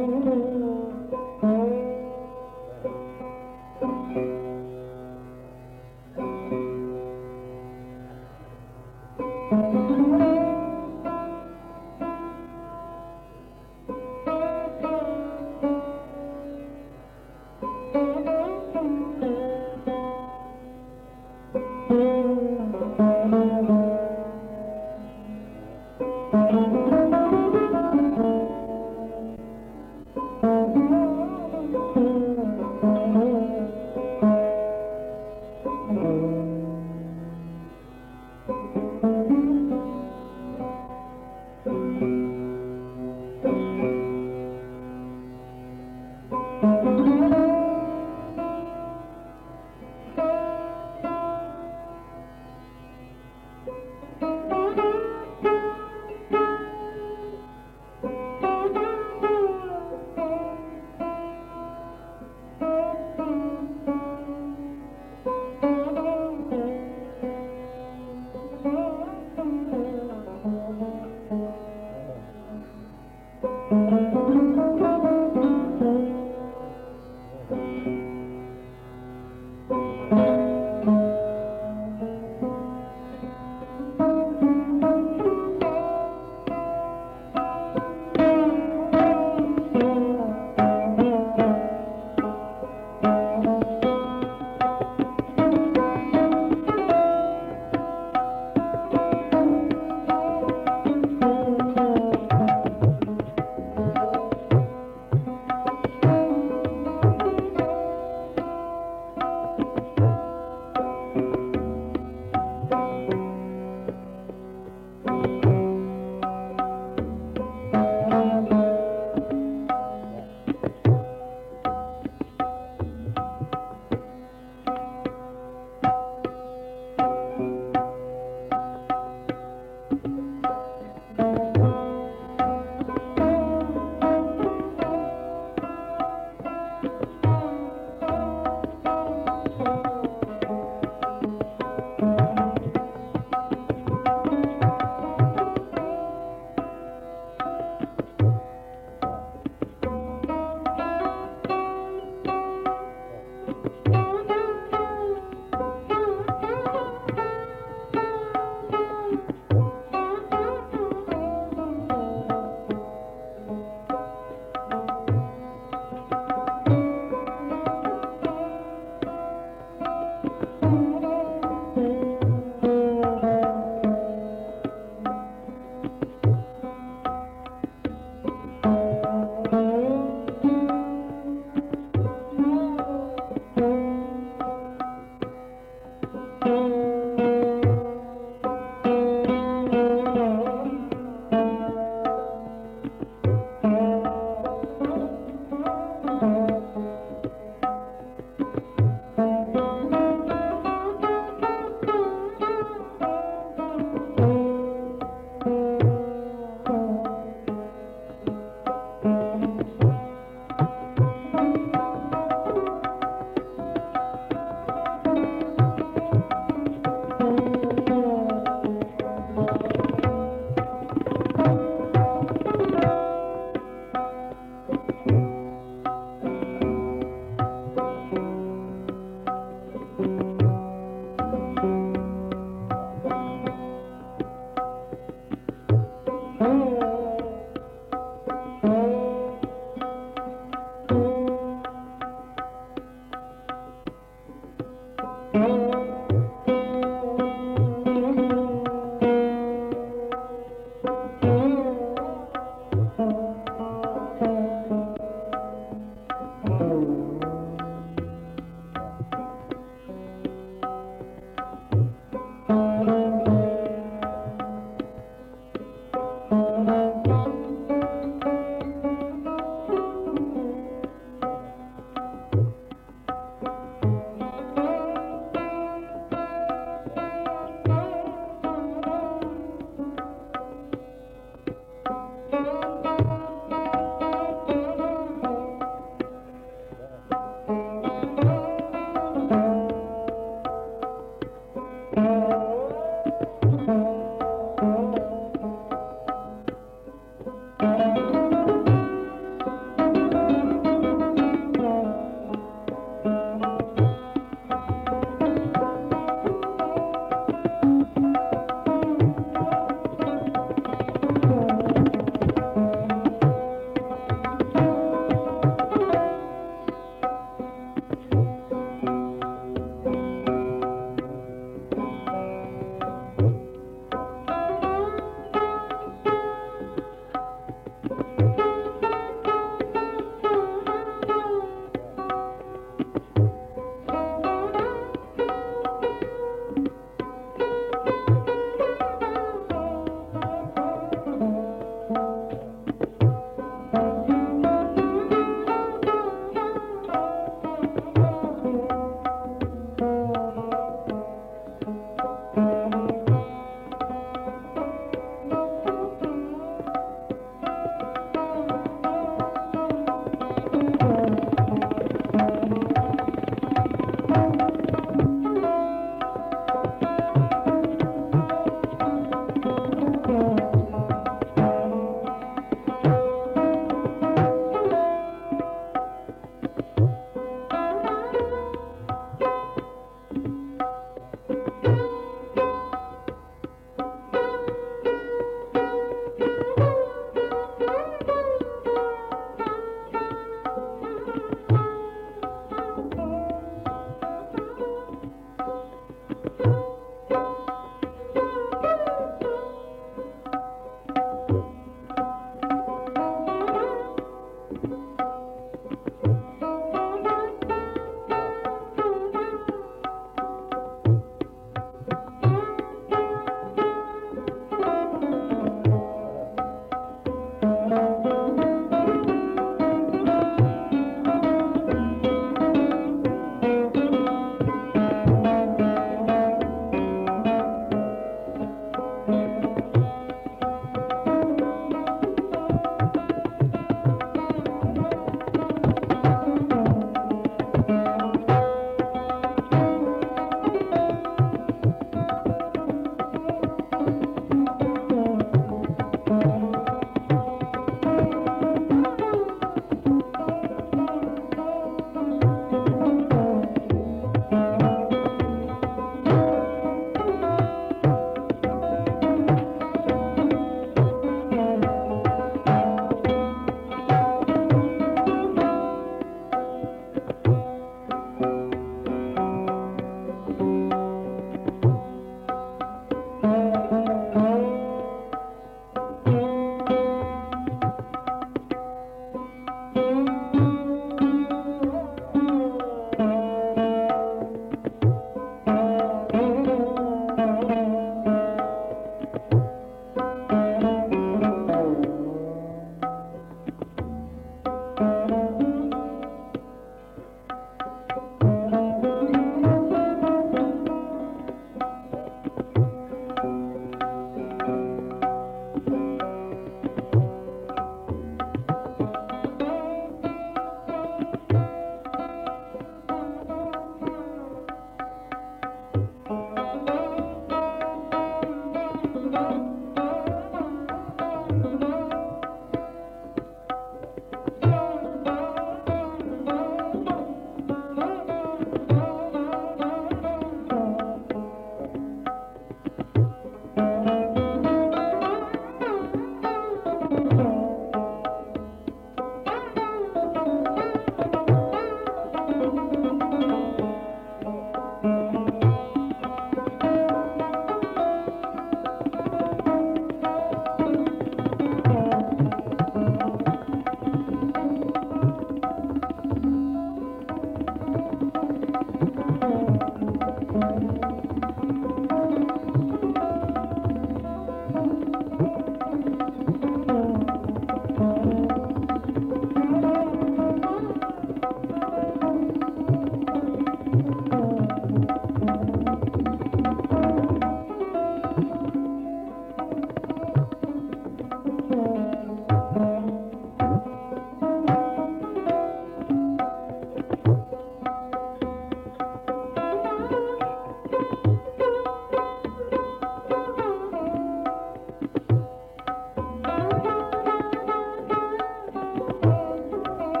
Mm-hmm.